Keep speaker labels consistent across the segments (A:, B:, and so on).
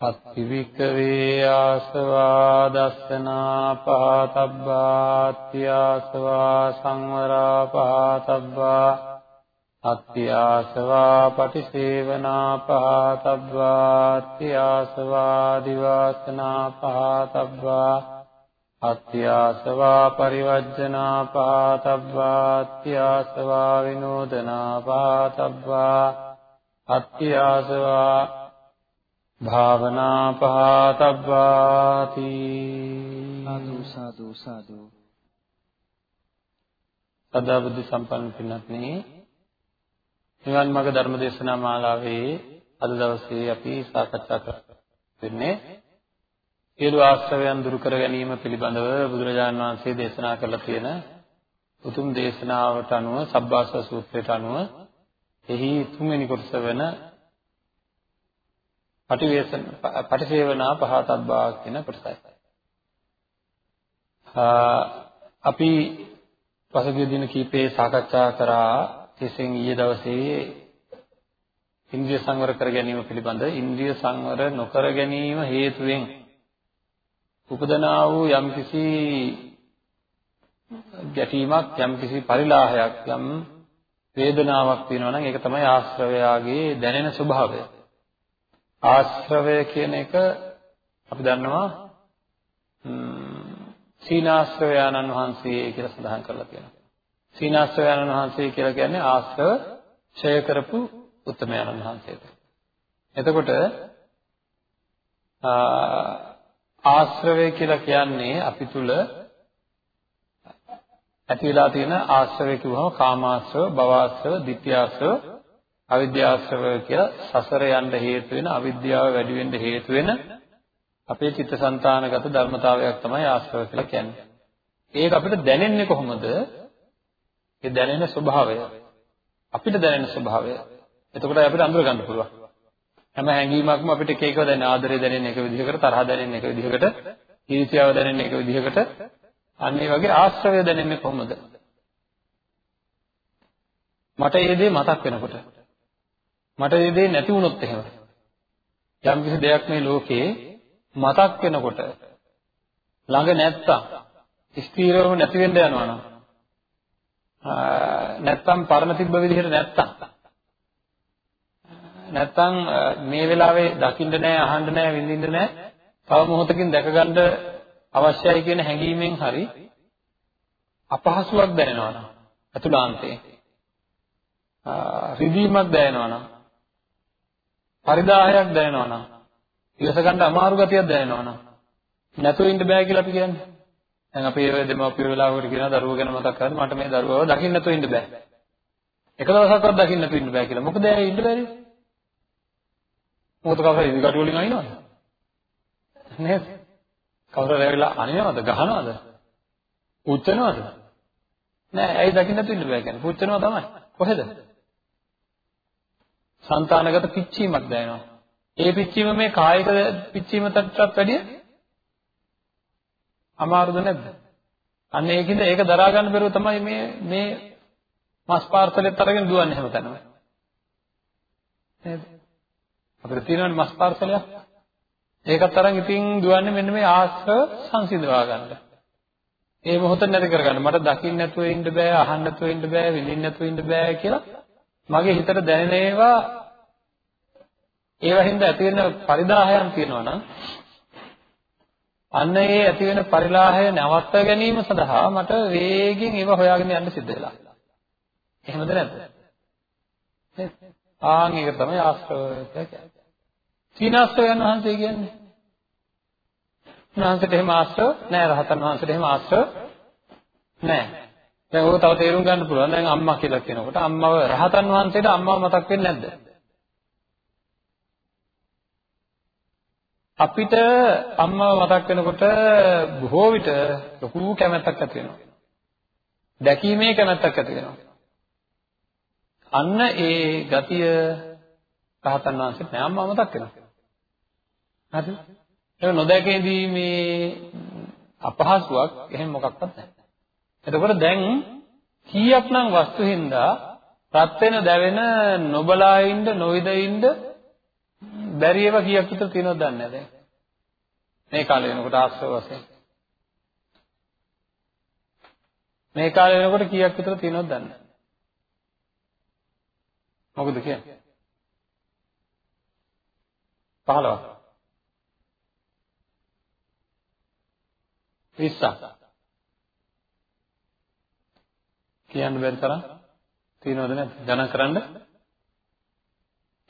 A: අත්තිවික්කවේ ආසවා දස්සනා පහතබ්බාත්ති ආසවා සංවරා පහතබ්බා අත්ති ආසවා පටිසේවනා පහතබ්බාත්ති ආසවා දිවාසනා පහතබ්බා අත්ති ආසවා පරිවර්ජනා පහතබ්බාත්ති ආසවා විනෝදනා පහතබ්බා අත්ති ආසවා භාවනා පහතබ්බාති
B: සාදු සාදු සාදු
A: සදා බුද්ධ සම්පන්න පින්වත්නි නිවන් මාර්ග ධර්ම දේශනා මාලාවේ අද දවසේ අපි සාකච්ඡා කරන්නේ සියලු ආශ්‍රවයන් දුරු කර ගැනීම පිළිබඳව බුදුරජාණන් වහන්සේ දේශනා කළ තියෙන උතුම් දේශනාවට අනුව සබ්බාසව සූත්‍රයට අනුව එහි තුන්වෙනි කොටස වෙන පටිවේසන පටිසේවනා පහතබ්බා කියන කොටසයි. අපි පසුගිය දින කීපේ සාකච්ඡා කරා කෙසෙන් ඊයේ දවසේ ඉන්ද්‍රිය සංවර කර ගැනීම පිළිබඳ ඉන්ද්‍රිය සංවර නොකර ගැනීම හේතුවෙන් උපදනා වූ යම්කිසි ගැටීමක් යම්කිසි පරිලාහයක් යම් වේදනාවක් තියෙනවා නම් ඒක තමයි ආශ්‍රවයාගේ දැනෙන ස්වභාවය. ආශ්‍රවය කියන එක අපි දන්නවා සීනාශ්‍රවයාණන් වහන්සේ කියලා සඳහන් කරලා තියෙනවා. සීනාශ්‍රවයාණන් වහන්සේ කියලා කියන්නේ ආශ්‍රව ඡය කරපු උත්තමයාණන් වහන්සේට. එතකොට ආශ්‍රවය කියලා කියන්නේ අපි තුල ඇති වෙලා තියෙන ආශ්‍රවය කිව්වම කාමාශ්‍රව, භවආශ්‍රව, ditthියාශ්‍රව අවිද්‍යාශ්‍රව කියලා සසර යන්න හේතු වෙන අවිද්‍යාව වැඩි වෙන්න හේතු වෙන අපේ චිත්තසංතානගත ධර්මතාවයක් තමයි ආශ්‍රව කියලා කියන්නේ. ඒක අපිට දැනෙන්නේ කොහොමද? ඒ දැනෙන ස්වභාවය. අපිට දැනෙන ස්වභාවය. එතකොට අපිට අඳුර ගන්න පුළුවන්. හැම හැඟීමක්ම අපිට එක එකව දැනෙන ආදරය දැනෙන එක විදිහකට, තරහ දැනෙන එක විදිහකට, ඊර්ෂ්‍යාව දැනෙන එක විදිහකට, අන්න ඒ වගේ ආශ්‍රවය දැනෙන්නේ කොහොමද? මට මේ දේ මතක් වෙනකොට මට මේ දේ නැති වුණොත් එහෙම. යම් කිසි දෙයක් මේ ලෝකේ මතක් වෙනකොට ළඟ නැත්තම් ස්ථීරවම නැති වෙන්න යනවා නම් නැත්තම් පරණ තිබ්බ විදිහට නැත්තම් නැත්තම් මේ වෙලාවේ දකින්න නැහැ අහන්න නැහැ විඳින්න නැහැ තව මොහොතකින් දැකගන්න අවශ්‍යයි කියන හැඟීමෙන් හරි අපහසුයක් දැනෙනවා නම් අතුලාන්තේ රිදීමක් දැනෙනවා නම් පරිදාහයක් දැනෙනවා නම් ඉවස ගන්න අමාරු ගතියක් දැනෙනවා නම් නැතුව ඉන්න බෑ කියලා අපි කියන්නේ. දැන් අපි ඒ දෙමව්පිය වෙලාවකට කියනවා දරුවෝ ගැන මතක් කරද්දි මට මේ දරුවව දකින්න නැතුව ඉන්න බෑ. එක දවසක්වත් දකින්න නැතුව ඉන්න බෑ කියලා. මොකද ඇයි ඉන්න බැරි? මොකද කවුරු ඉදි කටු වලින් අයින්නවද? නේද? කවුරු රැවිලා අනිනවද? ගහනවද? පුච්චනවද? නෑ ඇයි දකින්න නැතුව ඉන්න බෑ කියන්නේ. පුච්චනවා තමයි. කොහෙද? సంతానගත පිච්චීමක් දැනෙනවා. ඒ පිච්චීම මේ කායික පිච්චීමටත් වැඩිය අමාරුද නැද්ද? අන්න ඒකින්ද ඒක දරා ගන්න බැරුව තමයි මේ මේ මස් පාර්සලෙත් අරගෙන දුවන්නේ හැමතැනම. නේද? අපිට තියෙනවනේ මස් පාර්සලයක්. ඒකත් අරන් ඉතින් දුවන්නේ මෙන්න මේ ආශ්‍රව සංසිඳවා ගන්න. ඒ මොහොත නැති කරගන්න. මට දකින්න නැතුව ඉන්න බෑ, අහන්න නැතුව ඉන්න බෑ, විඳින්න නැතුව ඉන්න බෑ කියලා මගේ හිතට දැනෙන ඒවා ඒවා හින්දා ඇති වෙන පරිදාහයන් තියෙනවා නම් අන්න ඒ ඇති වෙන පරිලාහය නැවත්ත ගැනීම සඳහා මට වේගෙන් ඒව හොයාගෙන යන්න සිද්ධ වෙලා. එහෙමද නැද්ද? නේද? ආන් ඒක තමයි ආශ්‍රව කියන්නේ. සීනාශ්‍රයයන් වහන්සේ කියන්නේ. උන්වහන්සේට එහෙම ආශ්‍රව නෑ රහතන් වහන්සේට එහෙම ආශ්‍රව නෑ. දැන් ඕක තව තේරුම් ගන්න පුළුවන්. දැන් අම්මා කියලා කියනකොට අම්මව රහතන් වහන්සේට අම්මව මතක් වෙන්නේ නැද්ද? අපිට අම්මව මතක් වෙනකොට බොහෝ විට ලොකු කැමැත්තක් ඇති වෙනවා. දැකීමේ කැමැත්තක් ඇති වෙනවා. අන්න ඒ ගතිය රහතන් වහන්සේට නෑ අම්මව මතක් වෙනවා. හරිද? ඒක නොදැකීමේ අපහසුයක් එහෙම මොකක්වත් නැහැ. එතකොට දැන් කීයක්නම් වස්තු හින්දා රත් වෙන දැවෙන නොබලා ඉන්න නොවිද ඉන්න බැරි ඒවා කීයක් විතර තියෙනවද දන්නේ නැහැ දැන්. මේ කාලේ වෙනකොට ආශ්‍රව වශයෙන්. මේ කාලේ වෙනකොට කීයක් විතර තියෙනවද දන්නේ නැහැ. මොකද කියන්නේ? 15ක්. 20ක්. කියන්න බැරි තරම් තියෙනවද නැද්ද? ගණන් කරන්න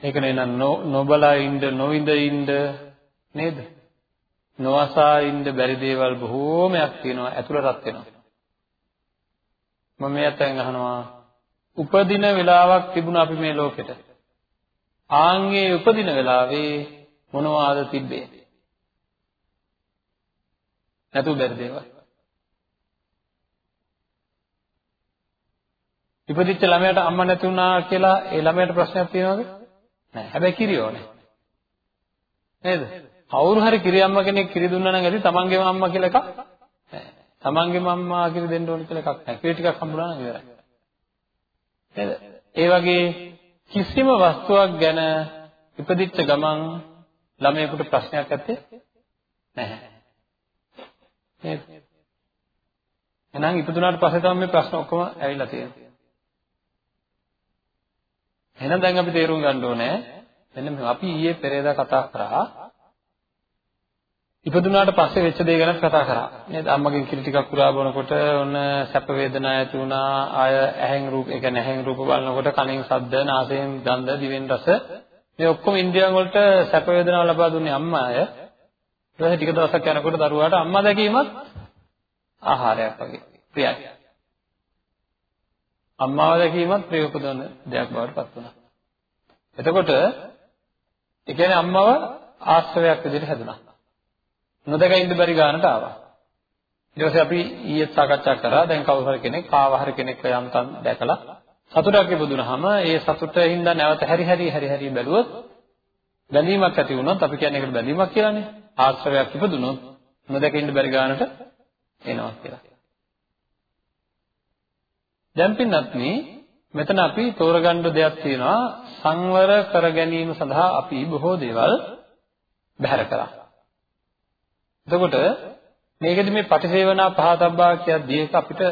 A: ඒක නේනම් නොබලා ඉන්න නොවිඳ ඉන්න නේද? නොඅසා ඉන්න බැරි දේවල් බොහෝමයක් තියෙනවා ඇතුළටත් වෙනවා. මම මේ අතෙන් අහනවා උපදින වෙලාවක් තිබුණා අපි මේ ලෝකෙට. ආන්ගේ උපදින වෙලාවේ මොනවාද තිබ්බේ? නැතු බැරි දේවල්. ඉපදිච්ච ළමයාට අම්මා නැති වුණා කියලා ඒ ළමයාට ප්‍රශ්නයක් තියෙනවද? නෑ. හැබැයි කිරි ඕනේ. නේද? කවුරු හරි කිරි අම්මා කෙනෙක් කිරි දුන්නා නම් ඇති තමන්ගේම අම්මා කියලා එකක් නෑ. තමන්ගේම අම්මා කිරි දෙන්න ඕනේ කියලා එකක් නෑ. කිරි ටිකක් හම්බුනා නම් ඉවරයි. නේද? ඒ වගේ කිසිම වස්තුවක් ගැන ඉපදිච්ච ගමන් ළමයෙකුට ප්‍රශ්නයක් ඇත්තේ නැහැ. නේද? එහෙනම් ඉපදුනාට පස්සේ තමයි මේ ප්‍රශ්න ඔක්කොම ඇවිල්ලා තියෙන්නේ. එහෙනම් දැන් අපි තේරුම් ගන්න ඕනේ මෙන්න මේ අපි ඊයේ පෙරේදා කතා කරා. ඉපදුනාට පස්සේ වෙච්ච දේ ගැන කතා කරා. නේද? අම්මගෙන් කිරි ටිකක් පුරා බොනකොට ඔන්න සැප වේදනා ඇති වුණා. ආය ඇහෙන් රූප ඒ කියන්නේ ඇහෙන් රූප බලනකොට කනෙන් ශබ්ද නාසයෙන් ගන්ධ දිවෙන් රස. මේ ඔක්කොම ඉන්ද්‍රියන් වලට සැප වේදනා ලබා දුන්නේ අම්මාය. ඊට පස්සේ ටික දවසක් යනකොට දරුවාට අම්මා දැකීමත් ආහාරයක් වගේ. ප්‍රියයි. අම්මාව දැකීමත් ප්‍රිය උපදවන දෙයක් බවට පත් වුණා. එතකොට ඒ කියන්නේ අම්මව ආශ්‍රවයක් විදිහට හැදුනා. නොදක ඉන්න බැරි ගානට ආවා. ඊට පස්සේ අපි ඊයේ සාකච්ඡා කරා දැන් කවුරු හරි කෙනෙක් කාව හරි කෙනෙක් යම්තම් දැකලා සතුටක් ඉපදුනහම ඒ සතුටින් නැවත හැරි හැරි හැරි හැරි බැලුවොත් බැඳීමක් ඇති වුණොත් අපි කියන්නේ ඒකට බැඳීමක් කියලානේ. ආශ්‍රවයක් ඉපදුනොත් නොදක ඉන්න බැරි ගානට එනවා කියලා. දැන් පින්වත්නි මෙතන අපි තෝරගන්න දෙයක් තියෙනවා සංවර කර ගැනීම සඳහා අපි බොහෝ දේවල් බැහැර කරා. එතකොට මේකෙදි මේ පටිසේවනා පහතබ්බා කියද්දී ඒක අපිට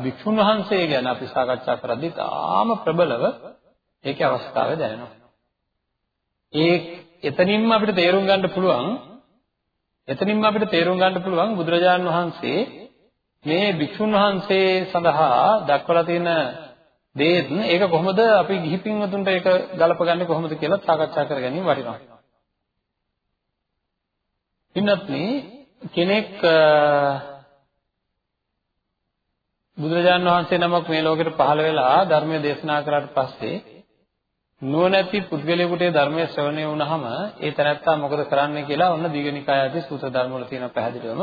A: වික්ෂුන් වහන්සේ ගැන අපි සාකච්ඡා කරද්දී තාම ප්‍රබලව ඒකේ අවස්ථාව දැනෙනවා. ඒ එතනින්ම අපිට තේරුම් ගන්න පුළුවන් එතනින්ම අපිට තේරුම් ගන්න පුළුවන් බුදුරජාණන් වහන්සේ මේ භික්ෂුන් වහන්සේ සඳහා දක්වලා තියෙන දේත් ඒක කොහොමද අපි ගිහි පින්වතුන්ට ඒක ගලපගන්නේ කොහොමද කියලා සාකච්ඡා කරගන්න වටිනවා. ඉන්නත්නි කෙනෙක් බුදුරජාණන් වහන්සේ නමක් මේ ලෝකෙට පහළ වෙලා ධර්මය දේශනා කරාට පස්සේ නුවණැති පුද්ගලයෙකුට ධර්මයේ ශ්‍රවණය වුණාම ඒ තැනැත්තා මොකද කරන්නේ කියලා ඔන්න දීඝනිකාය ආදී සූත්‍ර ධර්ම වල තියෙන පැහැදිලිවම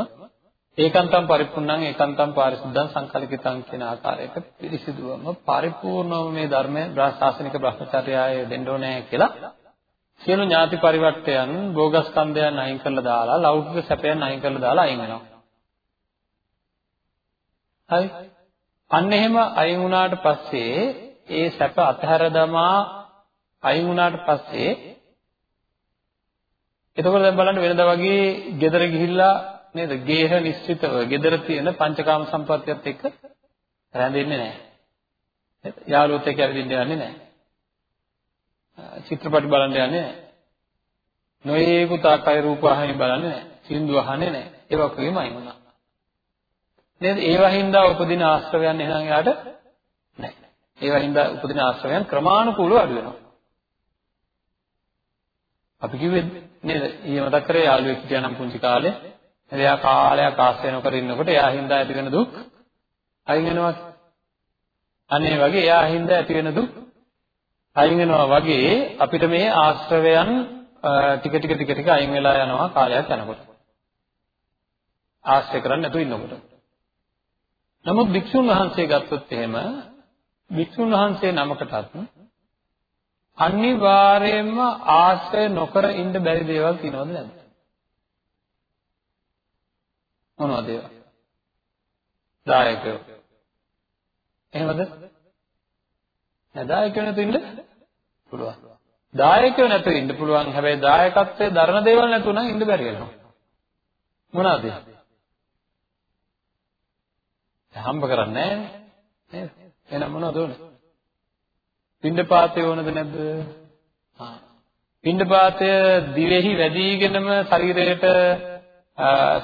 A: ඒකාන්තම් පරිපූර්ණං ඒකාන්තම් පාරිශුද්ධං සංකල්පිතං කියන ආකාරයට පිරිසිදුවම පරිපූර්ණවම මේ ධර්මය ශාසනික භ්‍රමචර්යය දෙන්න ඕනේ කියලා සියලු ඥාති පරිවර්තයන් භෝගස්කන්ධයන් අයින් කරලා දාලා ලෞකික සැපයන් අයින් කරලා දාලා අයින් වෙනවා. හරි. අන්න එහෙම අයින් වුණාට පස්සේ ඒ සැප අතහැර දමා අයින් වුණාට පස්සේ එතකොට දැන් බලන්න වෙනදා වගේ ගෙදර ගිහිල්ලා නේද? ගේහ නිශ්චිතව gedara තියෙන පංචකාම සම්පත්තියත් එක්ක රැඳෙන්නේ නැහැ. නේද? යාළුවොත් එක්ක ඇවිදින්න යන්නේ නැහැ. චිත්‍රපටි බලන්න යන්නේ නැහැ. නොයේකුත් ආකාරය රූපවාහිනී බලන්නේ නැහැ. සින්දු අහන්නේ නැහැ. ඒ වගේම අයින් වුණා. නේද? ඒවා හින්දා උපදින ආශ්‍රවයන් එහෙනම් එයාට නැහැ. ඒවා හින්දා උපදින ආශ්‍රවයන් ක්‍රමානුකූලව අඩු වෙනවා. අපි කිව්වේ නේද? ඊයේ මතක් කරේ යාළුවෙක් හිටියා නම් පුංචි කාලේ. එයා කාලයක් ආශ්‍රය නොකර ඉන්නකොට එයා හින්දා ඇති වෙන දුක් අයින් වෙනවා. අන්න ඒ වගේ එයා හින්දා ඇති වෙන දුක් අයින් වෙනවා වගේ අපිට මේ ආශ්‍රවයන් ටික ටික ටික ටික අයින් වෙලා යනවා කාලයක් යනකොට. ආශ්‍රය කරන්නේ නැතුව ඉන්නකොට. නමුත් භික්ෂුන් වහන්සේ ගත්තොත් එහෙම භික්ෂුන් වහන්සේ නමකටත් අනිවාර්යයෙන්ම ආශ්‍රය නොකර ඉන්න බැරි දේවල් තියෙනවද නැද්ද? මොනවද ඒවා? දායකයෝ. එහෙමද? නෑ දායකයෝ නැතුව ඉන්න පුළුවන්. දායකයෝ නැතුව ඉන්න පුළුවන්. හැබැයි දායකත්වයේ දරන දේවල් නැතුව නම් ඉන්න බැරි වෙනවා. මොනවද? හම්බ කරන්නේ නෑ නේද? එහෙනම් මොනවද ඕනේ? පින්ඩපාතය ඕනද නැද්ද? ආ. පින්ඩපාතය දිවෙහි වැඩිගෙනම ශරීරයට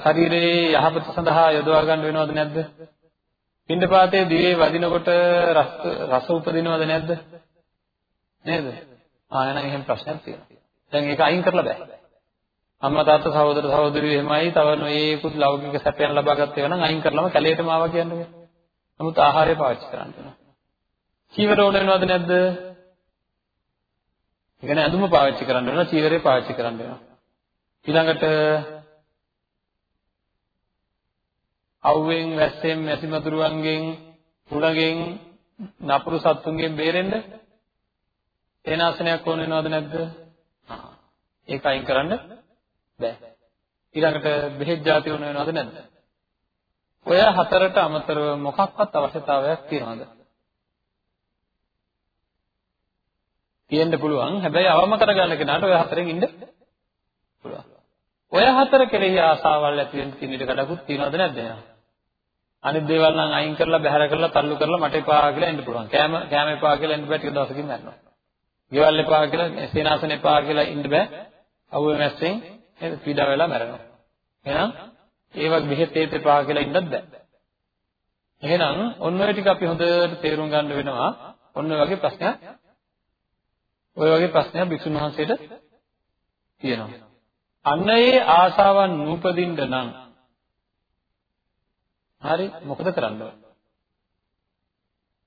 A: ශරීරයේ යහපත සඳහා යොදවා ගන්න වෙනවද නැද්ද? පින්ඩපාතයේ දිවේ වදිනකොට රස රස උපදිනවද නැද්ද? නේද? ආ එහෙනම් එහෙම ප්‍රශ්නයක් තියෙනවා. දැන් ඒක අයින් කරලා බෑ. අම්මා තාත්තා සහෝදර සහෝදරියෝ එහෙමයි තව නොයේකුත් ලෞකික සැපයන් ලබා ගන්න ඒවා නම් අයින් කරලම කැලේටම ආවා කියන්නේ. නමුත් ආහාරය පාවිච්චි කරන්න වෙනවා. චීවර ඕන වෙනවද නැද්ද? ඒ කියන්නේ ඇඳුම පාවිච්චි කරන්න වෙනවා, චීවරය පාවිච්චි කරන්න වෙනවා. ඊළඟට අවුවෙන්, වැස්සෙන්, මැසිමතුරුවන්ගෙන්, උණගෙන්, නපුරු සත්තුන්ගෙන් බේරෙන්න සේනාසනයක් ඕන වෙනවද නැද්ද? ඒක අයින් කරන්න බෑ. ඊළඟට බෙහෙත් ಜಾති ඕන වෙනවද නැද්ද? ඔය හතරට අමතරව මොකක්වත් අවශ්‍යතාවයක් තියනවද? තියෙන්න පුළුවන්. හැබැයි අවම කරගන්න කෙනාට ඔය හතරෙන් ඉන්න පුළුවන්. ඔය හතර කෙරෙහි ආසාවල් ඇති වෙන්න තියෙන ඉඩ කඩකුත් තියනවද නැද්ද එහෙනම්? අනිත් දේවල් නම් අයින් කරලා බැහැර කරලා තල්ලු කරලා මට එපා කියලා ඉන්න පුළුවන්. කෑම කෑම එපා කියලා ඉන්න බෑ ටික දවසකින් මැරෙනවා. ගෙවල් එපා කියලා සේනාසන එපා කියලා ඉන්න බෑ. අවුවේ මැස්සෙන් නේද පීඩා වෙලා මැරෙනවා. එහෙනම් ඒ වගේ බෙහෙත් ඒත් එපා කියලා ඉන්නත් බෑ. එහෙනම් ඔන්න ඔය ටික අපි හොඳට තේරුම් ගන්න වෙනවා. ඔන්න ඔය වගේ ප්‍රශ්නයක් ඔය වගේ ප්‍රශ්නයක් භික්ෂුන් වහන්සේට තියෙනවා. අන්න ඒ ආසාවන් නූපදින්න නම් හරි මොකද කරන්න ඕන?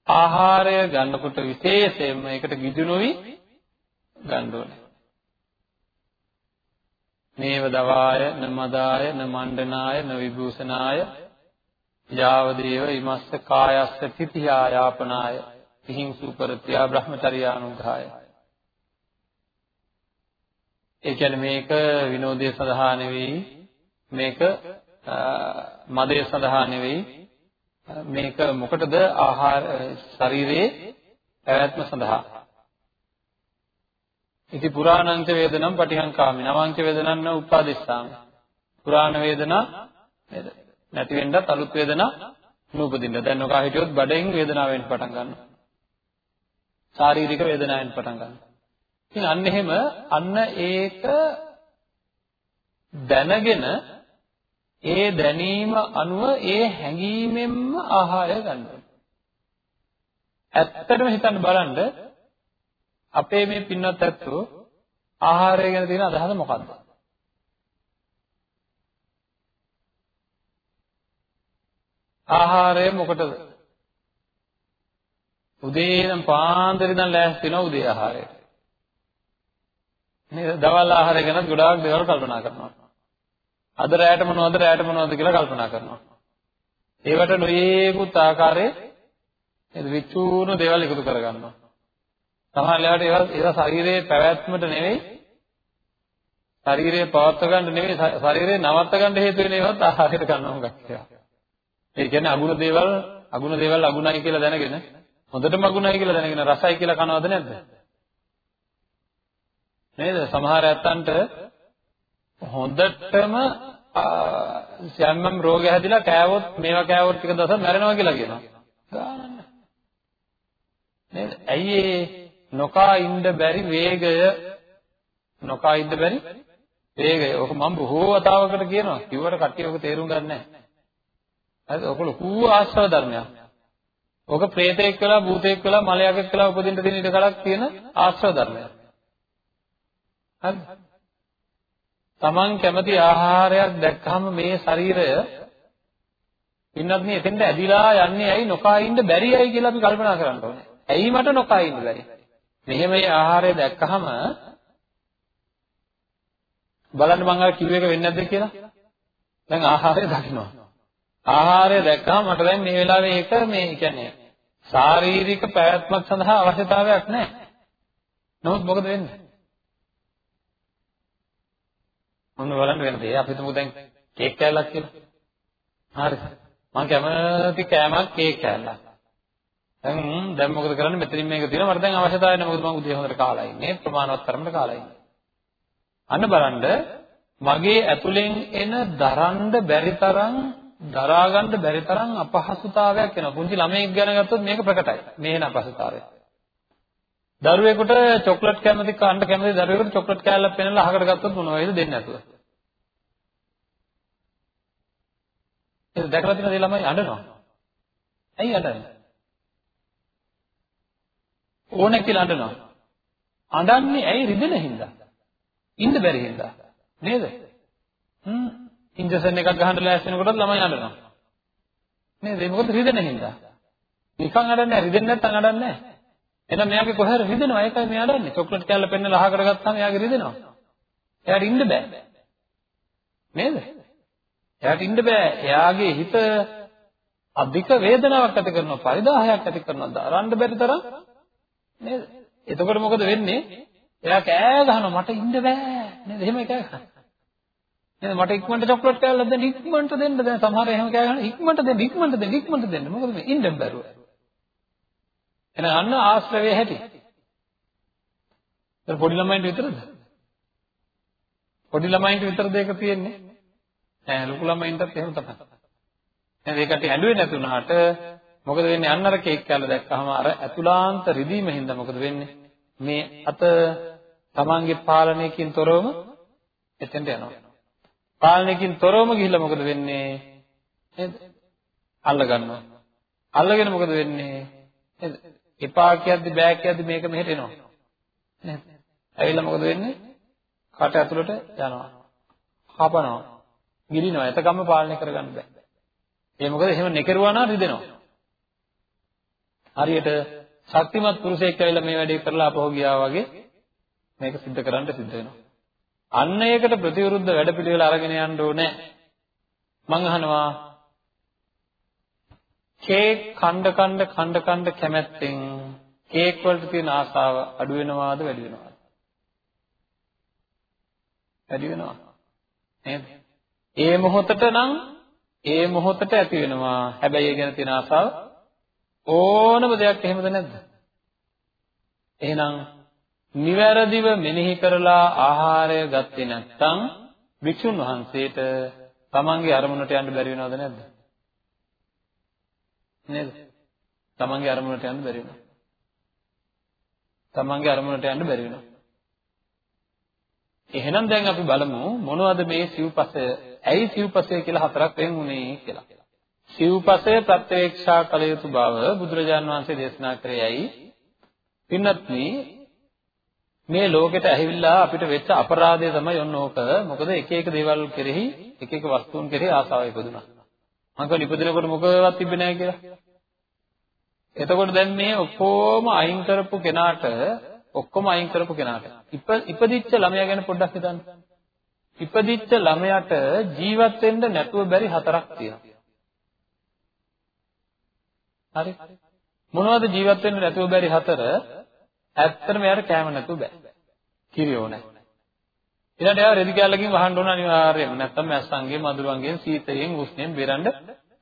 A: ආහාරය ගන්නකොට විශේෂයෙන්ම ඒකට ගිජු නොවි ගන්න ඕනේ. නේව දවාය න මදාය න මණ්ඩනාය න විභූෂනාය යාව දේව ඉමස්ස කායස්ස තිතියා යාපනාය තිහිං සුපරත්‍යා බ්‍රහ්මචර්යානුග්‍රහය ඒ කියන්නේ මේක විනෝදයේ සඳහා නෙවෙයි මේක මදයේ සඳහා නෙවෙයි මේක මොකටද ආහාර ශරීරයේ පැවැත්ම සඳහා. ඉති පුරාණංච වේදනම් පටිහංකාමි. නවංච වේදනන්න උපාදිස්සාමි. පුරාණ වේදනා නේද? නැති වෙන්නත් අලුත් වේදනා නූපදින්න. දැන් නොකා හිටියොත් බඩෙන් වේදනාවෙන් පටන් ගන්නවා. ශාරීරික වේදනාවෙන් පටන් ගන්නවා. ඉතින් අන්න එහෙම අන්න ඒක දැනගෙන ඒ දැනීම අනුව ඒ හැඟීමෙන්ම ආහාරය ගන්න ඇත්තටම හිතන්න බලන්න අපේ මේ පින්වත් ඇත්තෝ ආහාරය ගැන තියෙන අදහස මොකක්ද? ආහාරය මොකටද? උදේ ඉඳන් පාන්දර ඉඳන් ලෑස්ති වෙනවා උදේ ආහාරයට. නේද? දවල් ආහාරය ගැන ගොඩාක් දේවල් කල්පනා කරනවා. අද රැයට මොනවද රැයට මොනවද කියලා කල්පනා කරනවා. ඒවට නොයේකුත් ආකාරයේ නේද විචූර්ණ දේවල් එකතු කරගන්නවා. සමහර වෙලාවට ඒවා ඒවා ශරීරයේ පැවැත්මට නෙවෙයි ශරීරය පවත්ව ගන්න නෙවෙයි ශරීරය නවත්ත ගන්න හේතු වෙන ඒවාත් ආහාරයට ගන්නවා මොකක්ද කියලා. ඒ කියන්නේ අගුණ දේවල් අගුණ දේවල් අගුණයි කියලා දැනගෙන හොඳටම අගුණයි කියලා දැනගෙන රසයි කියලා කනවද නැද්ද? නේද? සමහර ඇත්තන්ට හොඳටම යම්මම් රෝගය හැදිලා කෑවොත් මේවා කෑවොත් ටික දවසක් මැරෙනවා කියලා කියනවා. ගානන්න. නේද? ඇයි ඒ නොකා ඉන්න බැරි වේගය නොකා ඉන්න බැරි වේගය. ඔක මම බොහෝ වතාවකට කියනවා. කිව්වට කට්ටිය ඔක තේරුම් ගන්න නැහැ. හරිද? ඔක ලොකු ආශ්‍රව ධර්මයක්. ඔක ප්‍රේතෙක් වෙලා, භූතෙක් වෙලා, මලයකෙක් වෙලා උපදින්න දෙන ඉඩ කලක් තියෙන ආශ්‍රව ධර්මයක්. හරිද? Taman කැමති ආහාරයක් දැක්කම මේ ශරීරය පින්නත් මේ එතෙන්ට ඇදිලා යන්නේ ඇයි නොකා ඉන්න බැරි ඇයි කියලා අපි කල්පනා කරන්න ඕනේ. ඇයි මට නොකා ඉන්න බැරි? මෙහෙම මේ ආහාරය දැක්කහම බලන්න මම අර කිව්ව එක වෙන්නේ නැද්ද කියලා? දැන් ආහාරය දකින්නවා. ආහාරය දැක්කම මට දැන් මේ වෙලාවේ ඒක මේ කියන්නේ ශාරීරික පැවැත්මක් සඳහා අවශ්‍යතාවයක් නැහැ. නමුත් මොකද වෙන්නේ? මොන බලන්න වෙන දේ අපි තුමු දැන් කේක් කෑල්ලක් කියලා. හරි. මම කැමති කෑමක් කේක් කෑල්ලක්. දැන් දැන් මොකද කරන්නේ මෙතනින් මේක තියෙනවා මට දැන් අවශ්‍යතාවය නැහැ මොකද මම උදේ හොඳට කාලා ඉන්නේ ප්‍රමාණවත් තරමට කාලා ඉන්නේ. අන්න බලන්න මගේ ඇතුලෙන් එන දරන්න බැරි තරම් දරා ගන්න බැරි තරම් අපහසුතාවයක් එනවා. පුංචි ළමයෙක් ගැන ගත්තොත් මේක ප්‍රකටයි. මේ එන අපහසුතාවය. දරුවෙකුට චොක්ලට් කැමති කන්න කැමති දරුවෙකුට චොක්ලට් කෑල්ලක් පෙන්නලා අහකට ගත්තොත් මොන වේද දෙන්නේ නැතුව. දැකලා තියෙන දේ ළමයි අඬනවා. ඇයි අඬන්නේ? ඕනේ කියලා අඬනවා. අඬන්නේ ඇයි රිදෙන හින්දා? ඉන්න බැරි හින්දා. නේද? හ්ම් ඉන්ජෙක්ෂන් එකක් ගහන්න ලෑස්ති වෙනකොටත් ළමයි අඬනවා. නේද? ඒක මොකද රිදෙන හින්දා. නිකන් අඬන්නේ නැහැ. රිදෙන්නේ නැත්නම් අඬන්නේ නැහැ. එහෙනම් මෙයාගේ කොහේ රිදෙනවා. ඒකයි මෙයා අඬන්නේ. චොක්ලට් කෑල්ල පෙන්නලා අහකට ගත්තාම එයාගේ රිදෙනවා. එයාට ඉන්න බෑ. නේද? එයාට ඉන්න බෑ. එයාගේ හිත අධික වේදනාවක් ඇති කරනවා. පරිදාහයක් ඇති කරනවා. දරන්න බැරි තරම් නේද? එතකොට මොකද වෙන්නේ? එයා කෑ ගහනවා මට ඉන්න බෑ. නේද? එහෙම කෑ ගහනවා. නේද මට ඉක්මනට චොක්ලට් කෑල්ලක් දෙන්න ඉක්මනට දෙන්න දැන් සමහර එහෙම කෑ ගහන ඉක්මනට දෙන්න ඉක්මනට දෙන්න ඉක්මනට දෙන්න මොකද මේ ඉන්න බැරුව එහෙනම් අන්න ආශ්‍රවයේ හැටි ඒක පොඩි ළමයින්ට විතරද පොඩි ළමයින්ට විතරද ඒක තියෙන්නේ ඈ ලොකු ළමයින්ටත් එහෙම තමයි නේද ඒකට ඇඬුවේ නැතුණාට මොකද වෙන්නේ අන්න අර කේක් කෑල්ල දැක්කහම අර ඇතුලාන්ත රිදීම හින්දා මොකද වෙන්නේ මේ අත තමන්ගේ පාලනයකින් තොරවම එතෙන්ට යනවා පාලනයකින් තොරවම ගිහිල්ලා මොකද වෙන්නේ? නේද? අල්ල ගන්නවා. අල්ලගෙන මොකද වෙන්නේ? නේද? එපා කියද්දි බෑ කියද්දි මේක මෙහෙට එනවා. නේද? ඇවිල්ලා මොකද වෙන්නේ? කට ඇතුළට යනවා. හපනවා. ගිලිනවා. එතකම්ම පාලනය කරගන්න බෑ. ඒ මොකද එහෙම නෙකරුවා නම් රිදෙනවා. හරියට ශක්තිමත් පුරුෂයෙක් ඇවිල්ලා මේ වැඩේ කරලා අපහො ගියා වගේ මේක සිද්ධ කරන්න සිද්ධ වෙනවා. අන්න ඒකට ප්‍රතිවිරුද්ධ වැඩපිළිවෙල අරගෙන යන්න ඕනේ. මං අහනවා කේක් කණ්ඩ කණ්ඩ කණ්ඩ කණ්ඩ කැමැත්තෙන් කේක් වලට තියෙන ආසාව අඩු වෙනවාද වැඩි වෙනවාද? වැඩි වෙනවා. නේද? ඒ මොහොතට නම් ඒ මොහොතට ඇති වෙනවා. හැබැයි ඒ ගැන තියෙන ආසාව ඕනම දෙයක් එහෙමද නැද්ද? එහෙනම් නිවැරදිව මෙනෙහි කරලා ආහාරය ගත්තේ නැත්නම් වික්ෂුන් වහන්සේට තමන්ගේ අරමුණට යන්න බැරි වෙනවද නැද්ද? නේද? තමන්ගේ අරමුණට යන්න බැරි වෙනවා. තමන්ගේ අරමුණට යන්න බැරි වෙනවා. එහෙනම් දැන් අපි බලමු මොනවද මේ සිව්පසය? ඇයි සිව්පසය කියලා හතරක් වෙන් වුනේ කියලා. සිව්පසය ප්‍රත්‍යක්ෂා කළ යුතු බව බුදුරජාන් වහන්සේ දේශනා කරේ ඇයි? පින්වත්නි මේ ලෝකෙට ඇහිවිලා අපිට වෙච්ච අපරාධය තමයි ඔන්න ඕක. මොකද එක එක දේවල් කෙරෙහි එක එක වස්තුන් කෙරෙහි ආසාව ඉපදුනා. මං කියව ඉපදිනකොට මොකවත් තිබ්බේ නැහැ කියලා. එතකොට දැන් මේ ඔක්කොම අයින් කරපු කෙනාට ඔක්කොම අයින් කරපු කෙනාට ඉපදිච්ච ළමයා ගැන පොඩ්ඩක් හිතන්න. ඉපදිච්ච ළමයාට ජීවත් වෙන්න නැතුව බැරි හතරක් තියෙනවා. හරි. මොනවද ජීවත් වෙන්න නැතුව බැරි හතර? ඇත්තටම එයාට කෑම නැතුව බෑ. කිරි ඕනේ. ඊළඟට එයා රෙදි කැල්ලකින් වහන්න ඕන අනිවාර්යයෙන්ම. නැත්තම් මැස්සන්ගේ මදුරුවන්ගෙන් සීතයෙන් උෂ්ණයෙන් බේරන්න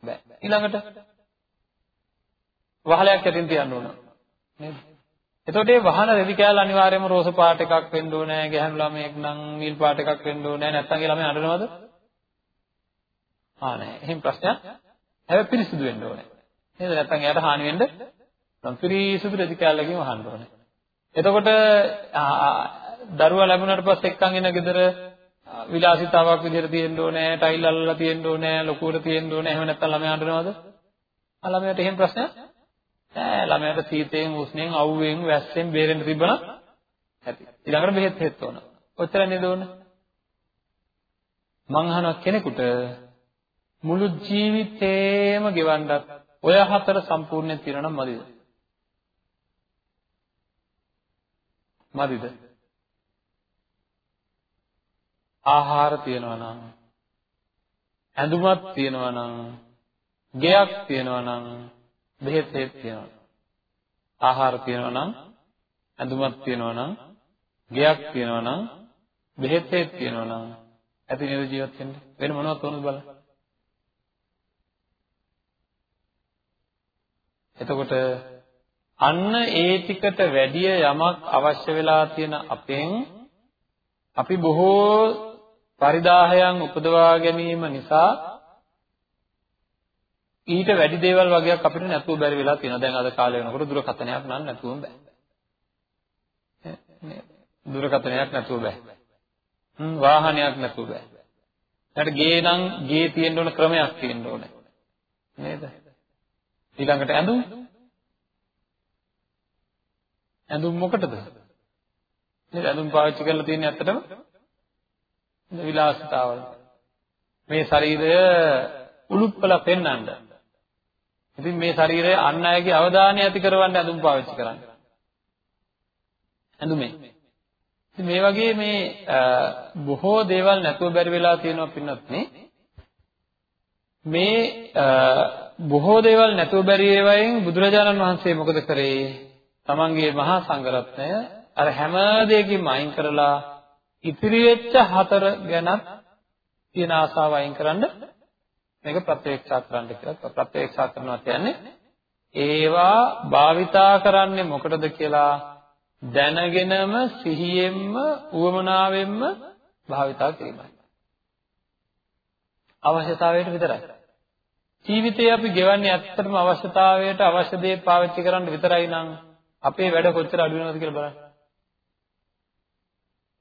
A: බෑ. ඊළඟට වහලයක් යටින් තියන්න ඕන. නේද? එතකොට මේ වහන රෙදි කැල්ල අනිවාර්යයෙන්ම රෝස පාට එකක් වෙන්න ඕනේ. ගැහණු ළමයෙක් නම් නිල් පාට එකක් වෙන්න ඕනේ. නැත්තම් ඒ ළමයා අඬනවද? ආ නෑ. එහෙම ප්‍රශ්නයක්. හැබැයි පිරිසිදු වෙන්න ඕනේ. නේද? නැත්තම් එයාට හානි වෙන්න පිරිසිදු රෙදි කැල්ලකින් වහන්න ඕනේ. එතකොට දරුවා ලැබුණාට පස්සේ එක්කන් එන ගෙදර විලාසිතාවක් විදිහට තියෙන්න ඕනේ, ටයිල් අල්ලලා තියෙන්න ඕනේ, ලොකුවට තියෙන්න ඕනේ. එහෙම නැත්නම් ළමයා අඬනවද? ආ ළමයාට එහෙම ප්‍රශ්නයක් නෑ. ළමයාට සීතයෙන්, උෂ්ණයෙන්, අවුවෙන්, වැස්සෙන් බේරෙන්න තිබ්බනම් ඇති. ඊළඟට බෙහෙත් හෙත් ඕන. ඔච්චර නේද ඕන? මං අහනවා කෙනෙකුට මුළු ජීවිතේම ගෙවන්නත් ඔය හතර සම්පූර්ණයෙන් තියෙනවා නම් මදිද? මදිද? ආහාර තියෙනවා නම් ඇඳුමක් තියෙනවා නම් ගෙයක් තියෙනවා නම් බෙහෙත් හේත් තියෙනවා. ආහාර තියෙනවා නම් ඇඳුමක් තියෙනවා නම් ගෙයක් තියෙනවා නම් බෙහෙත් හේත් තියෙනවා නම් ඇති නේද ජීවත් වෙන්න? වෙන මොනවද තෝරනද බලන්න. එතකොට අන්න ඒ ටිකට වැඩිය යමක් අවශ්‍ය වෙලා තියෙන අපෙන් අපි බොහෝ පරිදාහයන් උපදවා ගැනීම නිසා ඊට වැඩි දේවල් වගේක් අපිට නැතුව බැරි වෙලා තියෙනවා. දැන් අද කාලේ වෙනකොට දුරකථනයක් නම් නැතුවම බෑ. දුරකථනයක් නැතුව බෑ. හ්ම් වාහනයක් නැතුව බෑ. ඊට ගේ නම් ගේ තියෙන්න ඕන ක්‍රමයක් තියෙන්න ඕනේ. නේද? ඊළඟට ඇඳුම් ඇඳුම් මොකටද? නේද? ඇඳුම් පාවිච්චි කරලා තියෙන්නේ ඇත්තටම විලාසිතාවල. මේ ශරීරය උලුප්පලා පෙන්වන්න. ඉතින් මේ ශරීරය අන් අයගේ අවධානය ඇති කරවන්න ඇඳුම් පාවිච්චි කරන්නේ. ඇඳුමේ. ඉතින් මේ වගේ මේ බොහෝ දේවල් නැතුව බැරි වෙලා තියෙනවා පින්නත් මේ බොහෝ දේවල් නැතුව බැරි ඒවායින් බුදුරජාණන් වහන්සේ මොකද කරේ? තමන්ගේ මහා සංඝරත්නය අර හැම දෙයකින්ම අයින් කරලා ඉතිරි වෙච්ච හතර ගැනත් තියෙන ආසාව අයින් කරන්න මේක ප්‍රත්‍යක්ෂා කරන්න කියලා ප්‍රත්‍යක්ෂා කරනවා කියන්නේ ඒවා භාවිතා කරන්නේ මොකටද කියලා දැනගෙනම සිහියෙන්ම උවමනාවෙන්ම භාවිතා කිරීමයි අවශ්‍යතාවයට විතරයි ජීවිතේ අපි ගෙවන්නේ ඇත්තටම අවශ්‍යතාවයට අවශ්‍ය දේ පාවිච්චි කරන්න විතරයි නම් අපේ වැඩ කොච්චර අඩු වෙනවද කියලා බලන්න.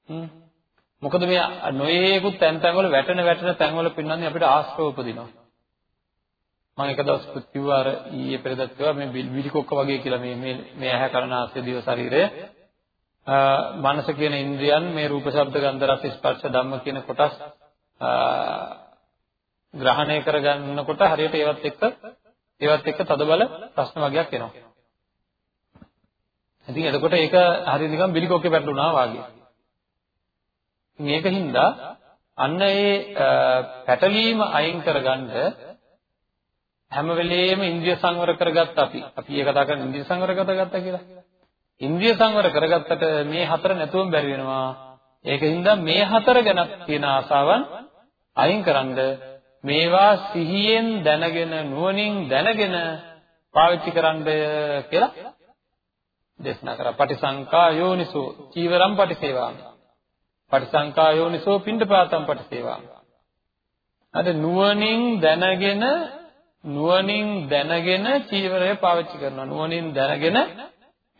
A: හ්ම්. මොකද මේ නොයේකුත් තැන් තැන් වල වැටෙන වැටෙන තැන් වල පින්නන්නේ අපිට ආශ්‍රව උපදිනවා. මම එක දවසක් කිව්වා අර ඊයේ පෙරේදත් කිව්වා මේ විලිකොක්ක වගේ කියලා මේ මේ මේ ඇහැ කරන ආස්ය දිව ශරීරය මනස කියන ඉන්ද්‍රියන් මේ රූප ශබ්ද ගන්ධ රස ස්පර්ශ ධම්ම කියන කොටස් ග්‍රහණය කරගන්නකොට හරියට ඒවත් එක්ක ඒවත් එක්ක තදබල ප්‍රශ්න වගේක් එනවා. ඉතින් එතකොට ඒක හරිය නිකන් බිලිකොක්කේ පැටලුණා වාගේ. මේකින්ද අන්න ඒ පැටලීම අයින් කරගන්න හැම වෙලෙම ඉන්ද්‍රිය සංවර කරගත්ත අපි. අපි ඒ කතා කරන්නේ ඉන්ද්‍රිය සංවර කරගත්තා කියලා. ඉන්ද්‍රිය සංවර කරගත්තට මේ හතර නැතුවම බැරි වෙනවා. ඒකින්ද මේ හතර ගැන තියෙන ආසාවන් අයින් කරන්ද මේවා සිහියෙන් දැනගෙන නුවණින් දැනගෙන පාවිච්චි කරන්න කියලා දේශනා කරා. පටිසංකා යෝනිසෝ චීවරම් පටිසේවාමි. පටිසංකා යෝනිසෝ පිණ්ඩපාතම් පටිසේවාමි. අද නුවණින් දැනගෙන නුවණින් දැනගෙන චීවරය පාවිච්චි කරනවා. නුවණින් දැනගෙන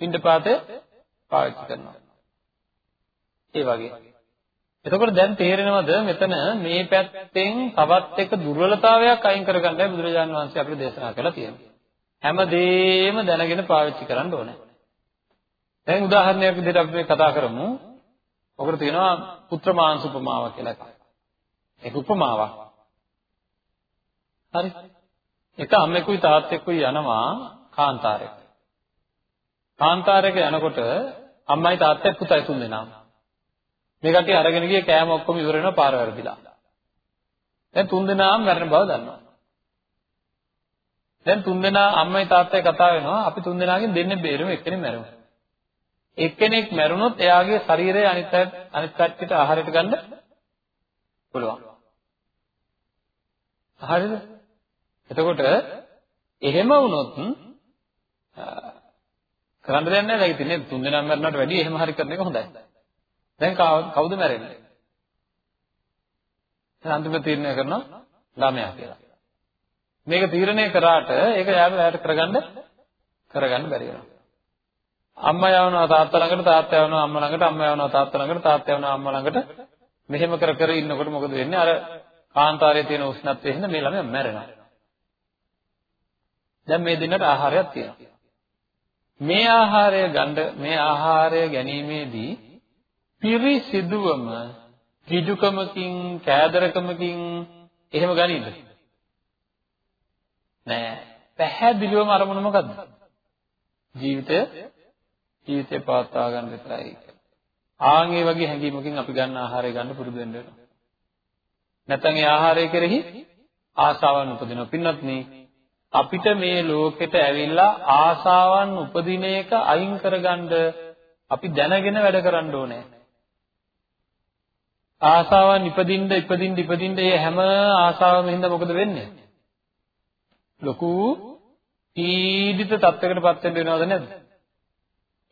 A: පිණ්ඩපාතය පාවිච්චි කරනවා. ඒ වගේ. එතකොට දැන් තේරෙනවද මෙතන මේ පැත්තෙන් තවත් එක දුර්වලතාවයක් අයින් කරගන්නයි බුදුරජාණන් වහන්සේ අපිට දේශනා කරලා තියෙන්නේ. හැමදේම දැනගෙන පාවිච්චි කරන්න ඕනේ. දැන් උදාහරණයක් විදිහට අපි කතා කරමු. ඔකට තියෙනවා පුත්‍ර මාංශ උපමාව කියලා එකක්. ඒක උපමාවක්. හරි. එක අම්මෙකුයි තාත්තෙකුයි යනවා කාන්තාරයක. කාන්තාරයක යනකොට අම්මයි තාත්තයි පුතයි තුන් දෙනාම. මේ කට්ටිය අරගෙන ගියේ කෑම ඔක්කොම ඉවර වෙනවා පාර වැරදිලා. දැන් තුන් දෙනාම මැරෙන බව දන්නවා. දැන් තුන් දෙනා අම්මයි තාත්තයි කතා වෙනවා අපි තුන් දෙනාගෙන් දෙන්නේ බේරෙමු එක්කෙනෙක් මැරෙමු. එක්කෙනෙක් මැරුණොත් එයාගේ ශරීරය අනිත් අනිත් කට්ටියට ආහාරයට ගන්න පුළුවන්. හරිද? එතකොට එහෙම වුණොත් කරන්න දෙයක් නැහැ. ඒක ඉතින් තුන් දෙනා මැරුණාට වැඩිය එහෙම හරි කරන එක හොඳයි. දැන් කවුද මැරෙන්නේ? දැන් අන්තිම තීරණය කරනවා ළමයා කියලා. මේක තීරණය කරාට ඒක යාට කරගන්න කරගන්න බැරි වෙනවා. අම්මා යවනවා තාත්තා ළඟට තාත්තා යවනවා අම්මා ළඟට අම්මා යවනවා තාත්තා ළඟට තාත්තා යවනවා අම්මා ළඟට මෙහෙම කර කර ඉන්නකොට මොකද වෙන්නේ? අර කාන්තාරයේ තියෙන උෂ්ණත්වය හින්දා මේ ළමයා මැරෙනවා. දැන් මේ දෙන්නට ආහාරයක් තියෙනවා. මේ ආහාරය ගන්න මේ ආහාරය ගැනීමේදී පිරිසිදුවම ඍජුකමකින් කෑදරකමකින් එහෙම ගනින්න නෑ පැහැදිලිවම අරමුණ මොකද්ද ජීවිතය ජීවිතේ පවත්වා ගන්න විතරයි ආන් ඒ වගේ හැඟීමකින් අපි ගන්න ආහාරය ගන්න පුරුදු වෙන්න වෙනවා නැත්නම් ඒ ආහාරය කෙරෙහි ආසාවන් උපදිනවා පින්නත් නේ අපිට මේ ලෝකෙට ඇවිල්ලා ආසාවන් උපදින එක අයින් කරගන්න අපි දැනගෙන වැඩ කරන්න ඕනේ. ආසාවන් ඉපදින්න ඉපදින්න ඉපදින්න මේ හැම ආසාවම හින්දා මොකද වෙන්නේ? ලොකු පීඩිත තත්යකටපත් වෙන්න වෙනවද නැද්ද?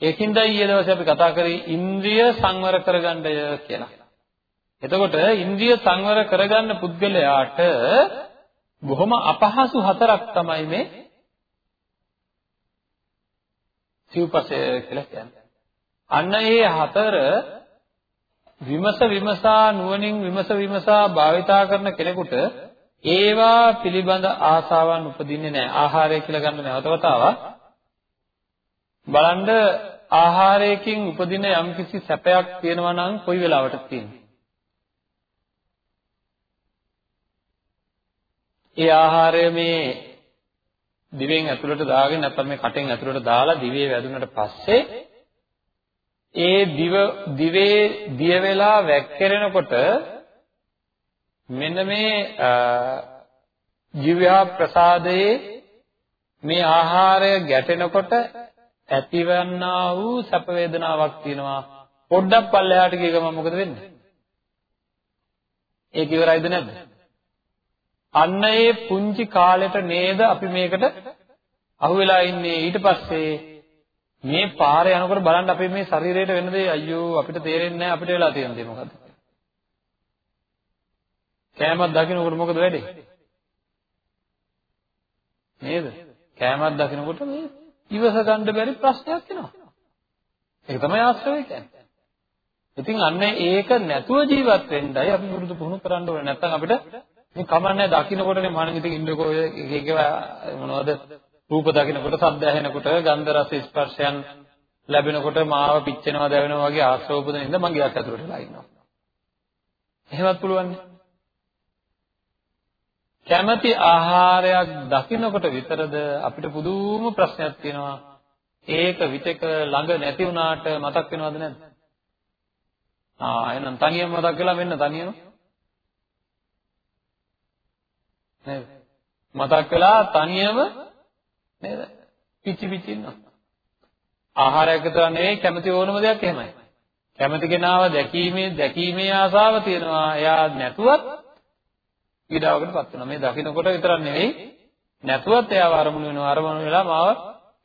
A: ඒකින්ද ඊයේ දවසේ අපි කතා කරේ ඉන්ද්‍රිය සංවර කරගන්නය කියලා. එතකොට ඉන්ද්‍රිය සංවර කරගන්න පුද්ගලයාට බොහොම අපහසු හතරක් තමයි මේ සිව්පසය කියලා කියන්නේ. අන්න ඒ හතර විමස විමසා නුවණින් විමස විමසා භාවිතා කරන කෙනෙකුට ඒවා පිළිබඳ ආසාවන් උපදින්නේ නැහැ. ආහාරය කියලා ගන්න නැවත වතාවක් බලන්න ආහාරයකින් උපදින යම්කිසි සැපයක් තියෙනවා නම් කොයි වෙලාවටද තියෙන්නේ? ඒ ආහාරය මේ දිවෙන් ඇතුළට දාගෙන නැත්නම් මේ කටෙන් ඇතුළට දාලා දිවේ වැදුනට පස්සේ ඒ දිව දිවේ දිය වෙලා වැක්කිරෙනකොට මෙන්න මේ ජීවහා ප්‍රසාදයේ මේ ආහාරය ගැටෙනකොට ඇතිවන්නා වූ සැප වේදනාවක් තියෙනවා. පොඩ්ඩක් පල්ලෙහාට ගිය ගමන් මොකද වෙන්නේ? ඒක ඉවරයිද නැද්ද? අන්න ඒ පුංචි කාලෙට නේද අපි මේකට අහුවෙලා ඉන්නේ. ඊට පස්සේ මේ පාරේ යනකොට බලන්න අපේ මේ ශරීරයට වෙන දේ. අයියෝ අපිට තේරෙන්නේ නැහැ අපිට වෙලා තියෙන දේ මොකද්ද? කෑමක් දකින්නකොට මොකද වෙන්නේ නේද? කෑමක් දකින්නකොට මේ ඉවස ගන්න බැරි ප්‍රශ්නයක් එනවා. ඒක තමයි ආශ්‍රවය කියන්නේ. ඉතින් අන්න ඒක නැතුව ජීවත් වෙන්නයි අපි පුරුදු පුහුණු කරන්න ඕනේ. නැත්නම් අපිට මේ කමන්නේ දකින්නකොටනේ මන ඉතින් ඉන්නකෝ එක එක මොනවද? රූප දකින්නකොට ශබ්ද ඇහෙනකොට ගන්ධ රස ස්පර්ශයන් ලැබෙනකොට මාව පිච්චෙනවා දැවෙනවා වගේ ආශ්‍රව උපදින ඉඳ මගේ අත ඇතුළට වෙලා ඉන්නවා. එහෙමත් පුළුවන්. කැමැති ආහාරයක් දකින්නකොට විතරද අපිට පුදුම ප්‍රශ්නයක් තියෙනවා. ඒක විතක ළඟ නැති වුණාට මතක් වෙනවද නැද්ද? ආ එහෙනම් තනියම මතක් වෙලා මෙන්න තනියම නේද? මතක් වෙලා තනියම නේද? පිච්චි පිච්චි ඉන්නවා. ආහාරයක් විතර නෙවෙයි කැමති ඕනම දෙයක් එහෙමයි. කැමති කෙනාව දැකීමේ දැකීමේ ආසාව තියෙනවා. එයා නැතුවත් පීඩාවකටපත් වෙනවා. මේ දකින්නකොට විතරක් නෙවෙයි නැතුවත් එයාව අරමුණු වෙනවා. අරමුණු වෙලා මාව ඒ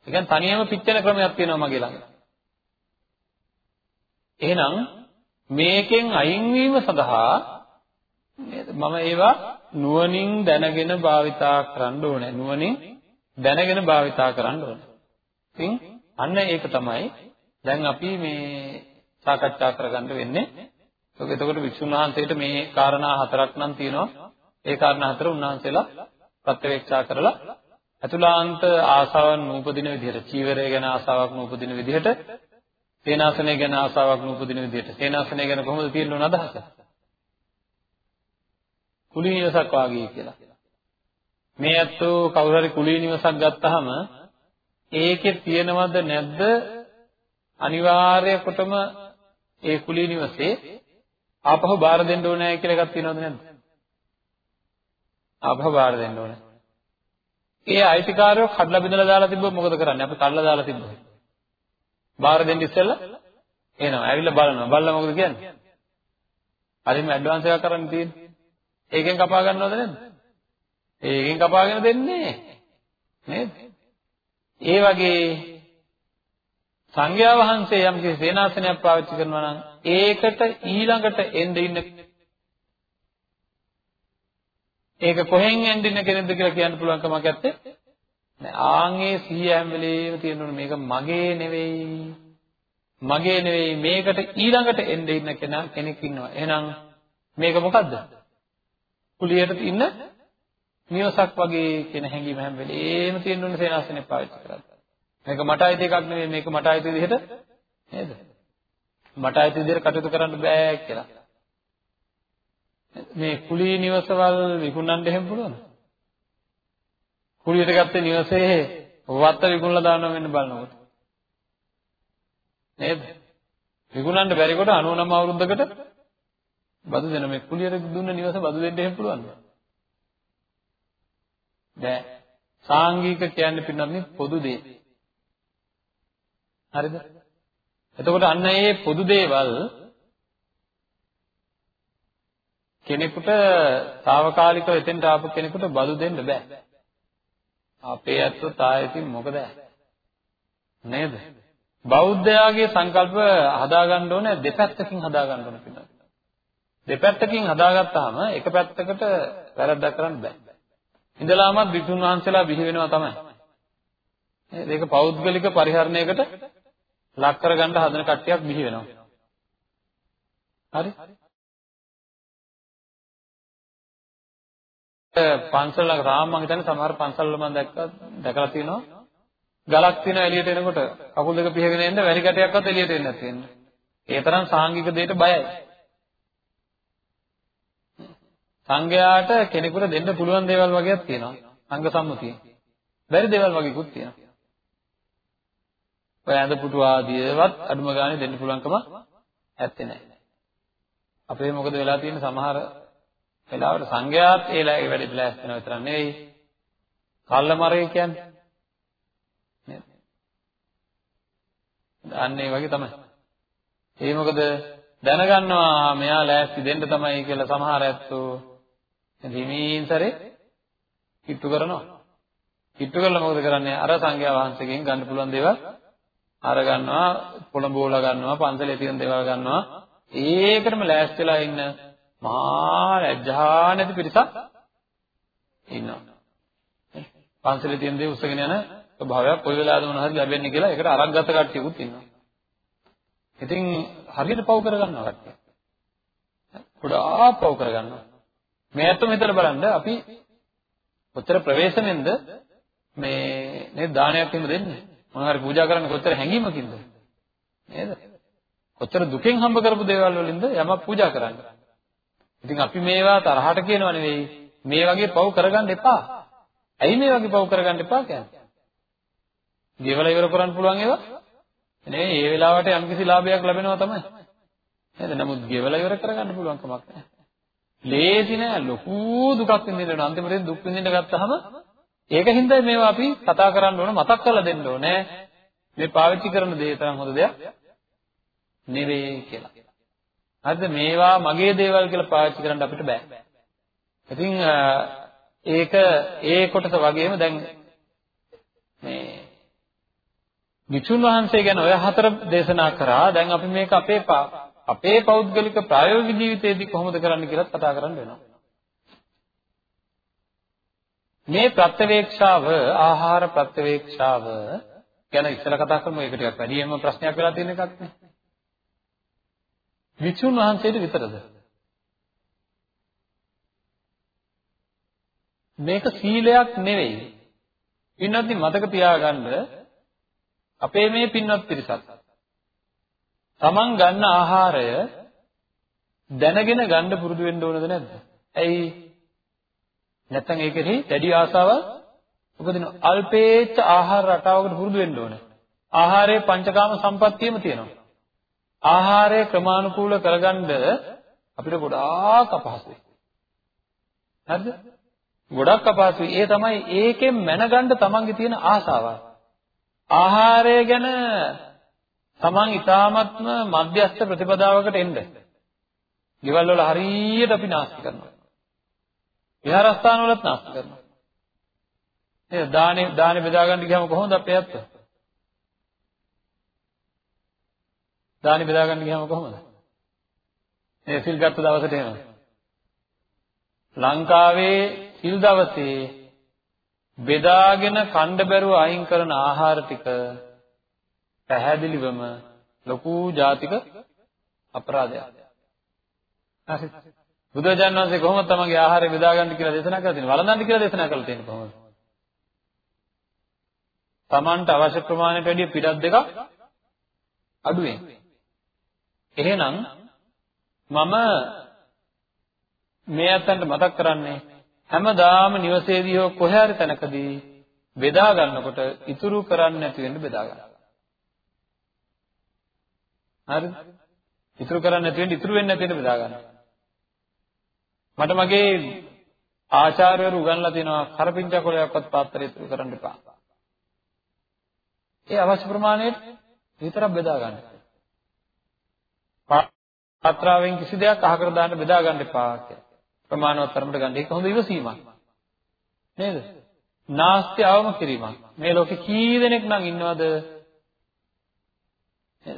A: කියන්නේ තනියම පිච්චෙන ක්‍රමයක් තියෙනවා මගේ ළඟ. එහෙනම් මේකෙන් අයින් වීම සඳහා නේද මම ඒවා නුවණින් දැනගෙන භාවිතා කරන්න ඕනේ. නුවණින් දැනගෙන භාවිතා කරන්න ඕනේ. ඉතින් අන්න ඒක තමයි දැන් අපි මේ සාකච්ඡා කරගන්න වෙන්නේ. එතකොට වික්ෂුන් වහන්සේට මේ කාරණා හතරක් නම් තියෙනවා. ඒ කාරණා හතර උන්වහන්සේලා ප්‍රත්‍යවේක්ෂා කරලා අතුලාන්ත ආසාවන් නූපදින විදිහට, චීවරය ගැන ආසාවක් නූපදින විදිහට, සේනාසනය ගැන ආසාවක් නූපදින විදිහට, සේනාසනය ගැන කොහොමද තියෙන්න ඕන අදහස? කුලී නිවසක් වාගේ කියලා. මේ ඇත්තෝ කවුරු හරි කුලී නිවසක් ගත්තාම ඒකේ තියෙනවද නැද්ද අනිවාර්යකොටම ඒ කුලී නිවසේ ආපහු බාර දෙන්න ඕනේ කියලා එකක් තියෙනවද නැද්ද? ආපහු බාර දෙන්න ඕනේ. ඒ අයිතිකාරයෝ කඩලා බිඳලා දාලා තිබ්බොත් මොකද කරන්නේ? අපි කඩලා දාලා තිබ්බොත්. බාර දෙන්න ඉස්සෙල්ලා එනවා. ඇවිල්ලා බලනවා. බලලා මොකද කියන්නේ? හරිම ඇඩ්වාන්ස් එකක් කරන්න තියෙන්නේ. ඒකෙන් කපා ගන්නවද නැද්ද? ඒකෙන් කපාගෙන දෙන්නේ නේද? ඒ වගේ සංඝයා වහන්සේ යම් කිසි සේනාසනයක් පාවිච්චි කරනවා නම් ඒකට ඊළඟට එන්න ඉන්න ඒක කොහෙන් එන්න ඉන්න කෙනෙක්ද කියලා කියන්න පුළුවන් කමක් නැත්තේ. නෑ ආන්ගේ සිහිය හැම වෙලේම තියෙනුනේ මේක මගේ නෙවෙයි. මගේ නෙවෙයි මේකට ඊළඟට එන්න ඉන්න කෙනා කෙනෙක් ඉන්නවා. එහෙනම් මේක මොකද්ද? කුලියට ඉන්න නිවසක් වගේ කියන හැඟීම හැම වෙලේම තියෙන්න ඕනේ සේනාසනේ පාවිච්චි කරලා. මේක මට අයිති එකක් නෙමෙයි මේක මට අයිති විදිහට නේද? මට අයිති විදිහට කටයුතු කරන්න බෑ කියලා. මේ කුලී නිවසවල් විකුණන්න එහෙම පුළුවන්ද? කුලියට ගත්තේ නිවසේ වත්ත විකුණලා දානවා වෙන්න බලනකොට. නේද? විකුණන්න බැරි කොට 99 අවුරුද්දකට බදු දෙන මේ කුලියට දුන්න නිවස බදු දෙන්න එහෙම පුළුවන්ද? බෑ. සාංගික කියන්නේ පින්නන්නේ පොදු දේ. හරිද? එතකොට අන්න ඒ පොදු දේවල් කෙනෙකුට తాවකාලිකව එතෙන්ට ආපු කෙනෙකුට බදු දෙන්න බෑ. අපේ ඇත්තෝ තායකින් මොකද? නේද? බෞද්ධයාගේ සංකල්ප හදාගන්න ඕනේ දෙපැත්තකින් හදාගන්න ඕනේ පිටත. දෙපැත්තකින් හදාගත්තාම එක පැත්තකට වැරද්දක් කරන්න බෑ. ඉඳලාමත් විසුන් වහන්සේලා බිහි වෙනවා තමයි. නේද? ඒක පෞද්ගලික පරිහරණයකට ලක් කරගන්න හදන කට්ටියක් බිහි වෙනවා. හරි? පන්සල රාම මම හිතන්නේ සමහර පන්සල් වල මම දැක්කා දැකලා තියෙනවා ගලක් තියෙන එළියට එනකොට කකුල් දෙක පිහගෙන එන්න වැලි කැටයක්වත් එළියට එන්නේ නැති වෙන්නේ. ඒ තරම් සාංගික දෙයට බයයි. සංඝයාට කෙනෙකුට දෙන්න පුළුවන් දේවල් වගේක් තියෙනවා. සංඝ සම්මුතිය. බැරි දේවල් වගේකුත් තියෙනවා. ඔය ඇඳ පුටු ආදියවත් අඩුම ගානේ දෙන්න පුළුවන්කම ඇත්තේ නැහැ. අපේ මොකද වෙලා තියෙන්නේ සමහර වෙලාවට සංඝයාත් ඒ වැඩේට ලෑස්ති වෙන විතර නෙවෙයි. කල්ලමරේ කියන්නේ. නේද? අන්න ඒ වගේ තමයි. ඒ මොකද දැනගන්නවා මෙයා ලෑස්ති දෙන්න තමයි කියලා සමහර ඇත්තෝ හිමින් සැරේ කිට්ටු කරනවා. කිට්ටු කරලා මොකද කරන්නේ? අර සංඝයා වහන්සේගෙන් ගන්න පුළුවන් දේවල් අර ගන්නවා, පොළඹෝලා ගන්නවා, පන්සලේ තියෙන දේවල් ගන්නවා. ඒකටම ලෑස්තිලා ඉන්න මහා ලැජ්ජා නැති පිරිසක් ඉන්නවා. පන්සලේ තියෙන දේ උස්සගෙන යන ස්වභාවයක් කොයි වෙලාවද මොන හරි ලැබෙන්නේ කියලා ඒකට අරක් ගත කට්ටියකුත් ඉන්නවා. ඉතින් හරියට පව් කරගන්නවා කට්ටිය. ගොඩාක් පව් කරගන්නවා. මේ අතම හිතලා බලන්න අපි කොතර ප්‍රවේශමෙන්ද මේ නේද දානයක් එහෙම දෙන්නේ මොනවා හරි පූජා කරන්න කොතර හැංගීමකින්ද නේද කොතර දුකෙන් හම්බ කරපු දේවල් වලින්ද යමක් පූජා කරන්නේ ඉතින් අපි මේවා තරහට කියනව නෙවෙයි. මේ වගේ පව් කරගන්න එපා. ඇයි මේ වගේ පව් කරගන්න එපා කියන්නේ? ගෙවල ඉවර කරන්න පුළුවන් ඒවා? නෙවෙයි ඒ වෙලාවට යම්කිසි ලාභයක් ලැබෙනවා තමයි. නේද? නමුත් ගෙවල ඉවර කරගන්න පුළුවන් කමක් නැහැ. ලේසි නෑ. ලොකු දුකක් විඳින්න වෙනවා. අන්තිමට දුක් විඳින්න ගත්තාම ඒකින්ද මේවා අපි කතා කරන්න ඕන මතක් කරලා දෙන්න ඕනේ. මේ පාවිච්චි කරන දේ තරම් හොඳ දෙයක් නෙවෙයි කියලා. හරිද? මේවා මගේ දේවල් කියලා පාවිච්චි කරන්න අපිට බෑ. ඉතින් ඒක ඒ කොටස වගේම දැන් මේ විචුන් වහන්සේ ගැන ඔය හතර දේශනා කරා. දැන් අපි මේක අපේ අපේ පෞද්ගලික ප්‍රායෝගික ජීවිතයේදී කොහොමද කරන්න කියලාත් කතා කරන්න වෙනවා. මේ ප්‍රත්‍යවේක්ෂාව ආහාර ප්‍රත්‍යවේක්ෂාව ගැන ඉස්සෙල්ලා කතා කරමු. ඒක ටිකක් වැඩියෙන්ම ප්‍රශ්නයක් වෙලා තියෙන එකක් නේ. වික්ෂුන් වහන්සේට විතරද? මේක සීලයක් නෙවෙයි. පින්වත්නි මතක තියාගන්න අපේ මේ පින්වත් පිරිසක් තමන් ගන්න ආහාරය දැනගෙන ගන්න පුරුදු වෙන්න ඕනද නැද්ද? ඇයි? නැත්තම් ඒකෙහි දැඩි ආසාවක් උපදින අල්පේච්ඡ ආහාර රටාවකට පුරුදු වෙන්න ඕනේ. ආහාරයේ පංචකාම සම්පත්තියම තියෙනවා. ආහාරය ක්‍රමානුකූල කරගන්න අපිට ගොඩාක් අපහසුයි. හරිද? ගොඩක් අපහසුයි. ඒ තමයි ඒකෙන් මැනගන්න තමන්ගේ තියෙන ආසාව. ආහාරය ගැන තමන් ඊ타මත්ම මධ්‍යස්ථ ප්‍රතිපදාවකට එන්න. ගෙවල් වල හරියට අපි නාස්ති කරනවා. විහාරස්ථාන වලත් නාස්ති කරනවා. ඒ දානේ දානේ බෙදා ගන්න ගියාම කොහොමද අපේ ඇත්ත? දානේ බෙදා ගන්න ගියාම කොහොමද? ඒ සිල් ගත්ත දවසට එහෙම. ලංකාවේ සිල් දවසේ බෙදාගෙන කණ්ඩ බැරුව අයින් කරන ආහාර ටික පැහැදිලිවම ලොකු ජාතික අපරාධයක්. හරි. බුදුරජාණන් වහන්සේ කොහොමද තමන්ගේ ආහාරය බෙදා ගන්න කියලා දේශනා කරලා තියෙන්නේ? වළඳන්න කියලා දේශනා කරලා තියෙන්නේ කොහොමද? තමන්ට අවශ්‍ය ප්‍රමාණයට වැඩිය පිටක් දෙකක් අඩුවෙන්. එහෙනම් මම මේ අතන්ට මතක් කරන්නේ හැමදාම නිවසේදී හෝ කොහේ හරි තැනකදී බෙදා ගන්නකොට ඉතුරු කරන්නේ නැති වෙන්න බෙදා ගන්න. හරිද? ඉතුරු කරන්නේ නැති වෙන්න ඉතුරු වෙන්නේ නැති වෙන්න බෙදා ගන්න. මට මගේ ආචාර්යවරු උගන්ලා තියෙනවා කරපිංචා කොලයක්වත් පාත්‍රය ඉතුරු කරන්න එපා. ඒ අවශ්‍ය ප්‍රමාණයට විතරක් බෙදා ගන්න. පාත්‍රාවෙන් කිසි දෙයක් අහකර දාන්න බෙදා ගන්න එපා කියලා. ප්‍රමාණවත් තරමට ගන්න. ඒක හොඳ ඉවසීමක්. නේද? නාස්ති අවම කිරීමක්. මේ ලෝකේ කී දෙනෙක් නම් ඉන්නවද?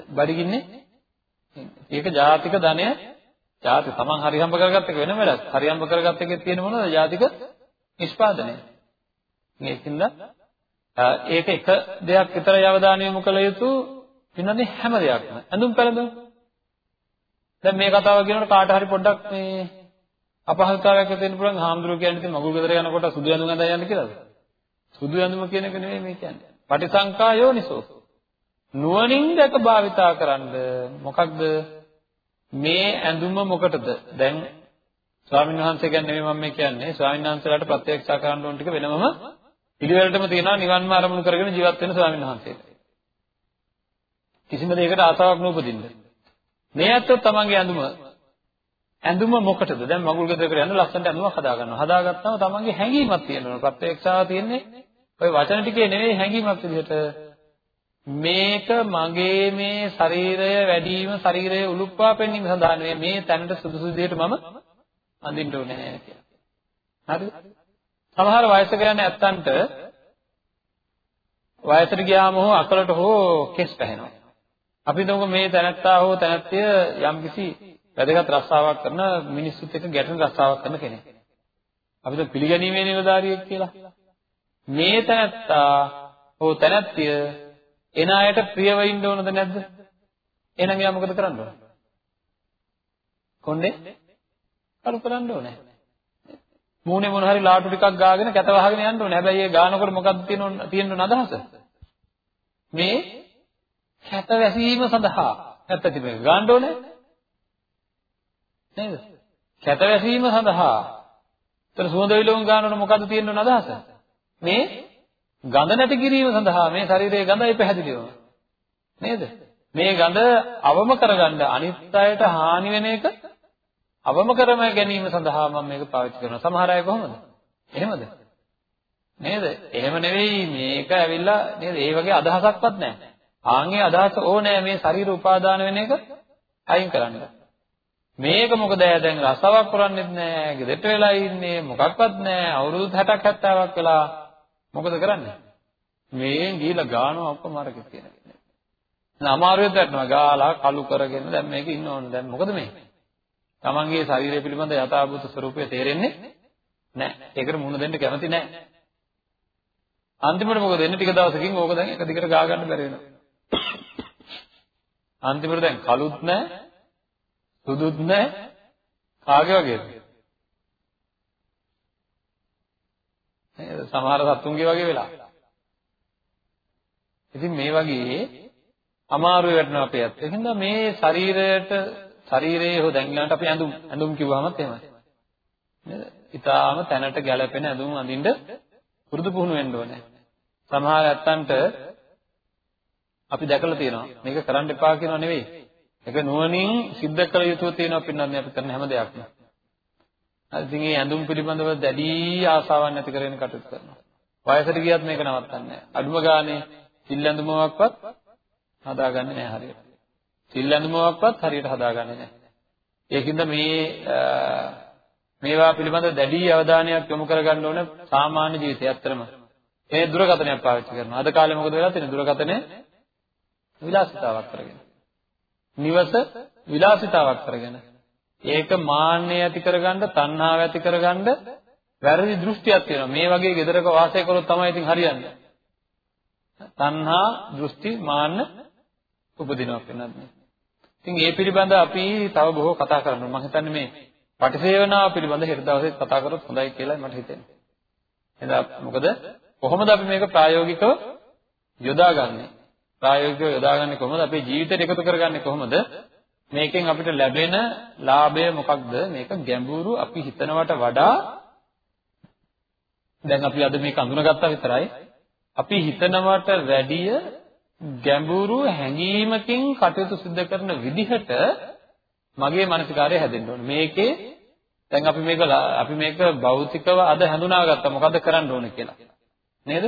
A: බඩගින්නේ? ඒක ජාතික ධනය ජාති තමන් හරි හම්බ කරගත්ත එක වෙන වැඩක්. හරි හම්බ කරගත්ත එකේ තියෙන මොනවද? ජාතික නිෂ්පාදනය. මේකින්ද ඒක එක දෙයක් විතරයි අවධානය යොමු කළ යුතු වෙනදී හැම දෙයක්ම. ඇඳුම් පැළඳුම්. දැන් මේ කතාව කියනකොට කාට හරි පොඩ්ඩක් මේ අපහසුතාවයක් ඇති වෙන්න පුළුවන්. හාමුදුරුවෝ කියන්නේ ඉතින් මගුල් ගෙදර යනකොට සුදු ඇඳුම් ඇඳලා යන්න කියලාද? සුදු ඇඳුම කියන එක නෙමෙයි මේ කියන්නේ. පටිසංකා යෝනිසෝ. නුවණින් දැක භාවිතා කරන්න මොකක්ද මේ ඇඳුම මොකටද? දැන් ස්වාමීන් වහන්සේ ගැන නෙමෙයි මම මේ කියන්නේ. ස්වාමීන් වහන්සේලාට ප්‍රත්‍යක්ෂා කරන්න ඕන ටික වෙනමම පිළිවෙලටම තියෙනවා නිවන්ම අරමුණු කරගෙන ජීවත් වෙන ස්වාමීන් වහන්සේලා. කිසිම දෙයකට ආසාවක් නූපදින්න. මේ ඇත්තෝ තමන්ගේ ඇඳුම ඇඳුම මොකටද? දැන් මගුල් ගෙදරකට යන ලස්සනට ඇඳුමක් හදා ගන්නවා. හදාගත්තම තමන්ගේ හැඟීමක් තියෙනවා. ප්‍රත්‍යක්ෂාව තියෙන්නේ ওই වචන ටිකේ නෙවෙයි හැඟීමක් විදිහට මේක මගේ මේ ශරීරය වැඩිම ශරීරය උලුප්පා පෙන්වීම සඳහා නෙවෙයි මේ තැනට සුදුසු විදිහට මම අඳින්න ඕනේ කියලා. හරිද? සමහර වයසක යන ඇත්තන්ට වයසට ගියාම හෝ අකලට හෝ කෙස් පැහෙනවා. අපි හිතමු මේ තැනැත්තා හෝ තැනැත්තිය යම්කිසි වැදගත් රස්සාවක් කරන මිනිස්සුත් එක්ක ගැටෙන රස්සාවක් කරන කෙනෙක්. අපි හිතමු පිළිගැනීමේ නිලධාරියෙක් කියලා. මේ තැනැත්තා හෝ තැනැත්තිය එන අයට ප්‍රියව ඉන්න ඕනද නැද්ද? එහෙනම් එයා මොකද කරන්න ඕන? කොණ්ඩේ කරු කරන්න ඕනේ. මූණේ මොන හරි ලාටු ටිකක් ගාගෙන කැත වහගෙන යන්න ඕනේ. හැබැයි ඒ ගානකොට මොකද්ද තියෙන තියෙන අදහස? මේ කැත වැසීම සඳහා නැත්නම් තිබෙන ගන්න ඕනේ. නේද? කැත වැසීම සඳහා. ඒතර සුවඳ විලවුන් ගන්නකොට මොකද්ද තියෙන අදහස? මේ ගඳ නැති කිරීම සඳහා මේ ශරීරයේ ගඳයි පැහැදිලිවම. නේද? මේ ගඳ අවම කරගන්න අනිත් අයට හානි වෙන එක අවම කරම ගැනීම සඳහා මම මේක පාවිච්චි කරනවා. සමහර අය කොහොමද? එහෙමද? නේද? එහෙම නෙවෙයි මේක ඇවිල්ලා නේද? ඒ වගේ අදහසක්වත් නැහැ. ආන්ගේ අදහස ඕනෑ මේ ශරීර උපාදාන වෙන එක අයින් කරන්න. මේක මොකද දැන් රසාවක් කරන්නේත් නැහැ. ගෙදරට වෙලා ඉන්නේ මොකක්වත් නැහැ. අවුරුදු 60ක් 70ක් වෙලා මොකද කරන්නේ? මේ ගිහිලා ගානවා අපමාරක කියන එක. අමාරුවෙත් වැටෙනවා. ගාලා කළු කරගෙන දැන් මේක ඉන්න ඕන. දැන් මොකද මේ? තමන්ගේ ශරීරය පිළිබඳ යථාභූත ස්වરૂපය තේරෙන්නේ නැහැ. ඒකට මුහුණ දෙන්න කැමති නැහැ. අන්තිමට මොකද වෙන්නේ? ටික දවසකින් ඕක දැන් එක දිගට ගා ගන්න බැරි වෙනවා. අන්තිමට දැන් කළුත් නැහැ, සුදුත් නැහැ. කාගේ වගේද? නේද? සමහර සත්තුන්ගේ වගේ වෙලා. ඉතින් මේ වගේ අමාරු වෙනවා අපේ අත්. ඒකින්ද මේ ශරීරයට ශරීරයේ හෝ දැන් ඊළඟට අපි ඇඳුම් ඇඳුම් කිව්වමත් එහෙමයි. නේද? ඊටාම තැනට ගැළපෙන ඇඳුම් අඳින්න පුරුදු පුහුණු වෙන්න ඕනේ. සමහර ඇත්තන්ට අපි දැකලා තියෙනවා. මේක කරන්න එපා කියනවා නෙවෙයි. ඒක නුවණින් සිද්ධ කළ යුතු තියෙනවා පින්නන්නේ අපි කරන හැම දෙයක්ම. හරි ඉතින් මේ ඇඳුම් පිළිබඳව දැඩි ආසාවක් නැති කරගෙන කටයුතු කරනවා. වයසට ගියත් මේක නවත්තන්නේ නැහැ. අඩුම ගානේ සිල් ඇඳුමක්වත් හදාගන්නේ නැහැ හරියට. සිල් ඇඳුමක්වත් හරියට හදාගන්නේ නැහැ. ඒකින්ද මේ මේවා පිළිබඳ දැඩි අවධානයක් යොමු කරගන්න ඕන සාමාන්‍ය ජීවිතය ඇත්තටම. ඒ දුරකථනයක් පාවිච්චි කරනවා. අද කාලේ මොකද වෙලා තියෙන්නේ? දුරකථනය විලාසිතාවක් කරගෙන. නිවස විලාසිතාවක් කරගෙන. ඒක මාන්නය ඇති කරගන්න, තණ්හාව ඇති කරගන්න වැරදි දෘෂ්ටියක් තියෙනවා. මේ වගේ gedaraක වාසය කරොත් තමයි ඉතින් හරියන්නේ. තණ්හා, දෘෂ්ටි, මාන්න උපදිනවා වෙනත්. ඉතින් ඒ පිළිබඳ අපි තව බොහෝ කතා කරනවා. මම හිතන්නේ මේ පටිසේවනාව පිළිබඳ හෙට දවසේ කතා කරොත් හොඳයි කියලා මට හිතෙනවා. එහෙනම් මොකද කොහොමද අපි මේක ප්‍රායෝගිකව යොදාගන්නේ? ප්‍රායෝගිකව යොදාගන්නේ කොහොමද? අපේ ජීවිතයට එකතු කරගන්නේ කොහොමද? මේකෙන් අපිට ලැබෙන ලාභය මොකක්ද? මේක ගැඹුරු අපි හිතනවට වඩා දැන් අපි අද මේක අඳුනගත්තා විතරයි. අපි හිතනවට වැඩිය ගැඹුරු හැඟීමකින් කටයුතු සිදු කරන විදිහට මගේ මානසිකාරය හැදෙන්න ඕනේ. මේකේ දැන් අපි මේක අපි මේක භෞතිකව අද හඳුනාගත්තා මොකද්ද කරන්න ඕනේ කියලා. නේද?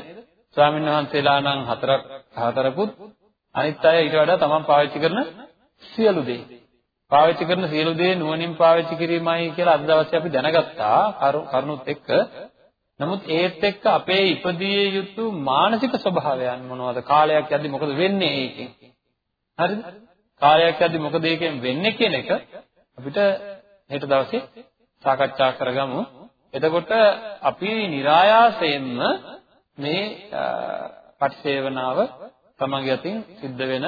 A: ස්වාමීන් වහන්සේලා නම් හතරක් හතරකුත් අනිත් අය ඊට වඩා තමන් පාවිච්චි කරන සියලු දේ. පාවිච්චි කරන සියලු දේ නුවණින් පාවිච්චි කිරීමයි කියලා අද දවසේ අපි දැනගත්තා කරුණුත් එක්ක. නමුත් ඒත් එක්ක අපේ ඉපදිය යුතු මානසික ස්වභාවයන් මොනවද? කාලයක් යද්දි මොකද වෙන්නේ ඒකෙන්? හරිද? කාලයක් යද්දි මොකද ඒකෙන් වෙන්නේ කියන එක අපිට හෙට දවසේ සාකච්ඡා කරගමු. එතකොට අපි નિરાයාසයෙන්ම මේ පටිසේවනාව තමන්ගේ අතින් සිද්ධ වෙන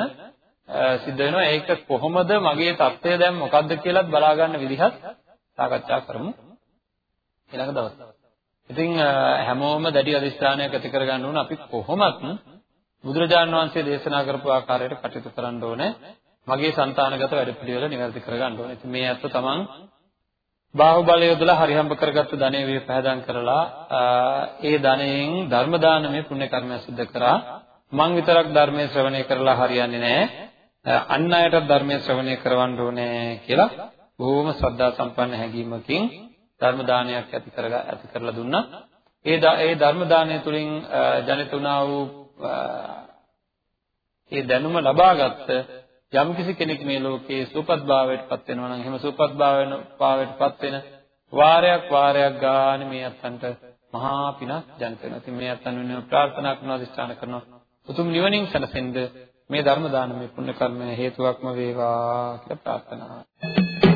A: සිද්ධ වෙනවා ඒක කොහොමද මගේ தත්ත්වය දැන් මොකද්ද කියලාත් බලා ගන්න විදිහත් සාකච්ඡා කරමු ඊළඟ දවසේ. ඉතින් හැමෝම දැඩි අධිෂ්ඨානයක් ඇති කරගන්න ඕන අපි කොහොමත් බුදුරජාණන් වහන්සේ දේශනා කරපු ආකාරයට කටයුතු කරන්න ඕනේ. මගේ సంతానගත වැඩ පිළිවෙල නිවැරදි කරගන්න ඕනේ. ඉතින් මේ අත්ත තමන් බාහුවලය යොදලා හරිහම්බ කරගත්තු ධනෙ වේ පහදම් කරලා ඒ ධනෙන් ධර්ම දානමය පුණ්‍ය කර්මය සිදු කරා. මං විතරක් ධර්මයේ ශ්‍රවණය කරලා හරියන්නේ නැහැ අන් අයටත් ධර්මයේ ශ්‍රවණය කරවන්න ඕනේ කියලා බොහොම ශ්‍රද්ධා සම්පන්න හැඟීමකින් ධර්ම දානයක් ඇති කරලා ඇති කරලා දුන්නා. ඒ ඒ ධර්ම දානය තුලින් ජනිත වුණා වූ ඒ දැනුම ලබාගත් යම්කිසි කෙනෙක් මේ ලෝකයේ සූපත් භාවයට පත් වෙනවා නම් එහෙම සූපත් භාවයට පත් වෙන වාරයක් වාරයක් ගානේ මේ අත්තන්ට මහා පිනක් ජනිත වෙනවා. ඉතින් මේ අත්තන් වෙනුවෙන් ප්‍රාර්ථනා කරනවා, අධිෂ්ඨාන කරනවා. උතුම් නිවනින් සැනසෙන්න මේ ධර්ම දානමය පුණ්‍ය කර්මය හේතුවක්ම වේවා කියලා ප්‍රාර්ථනා.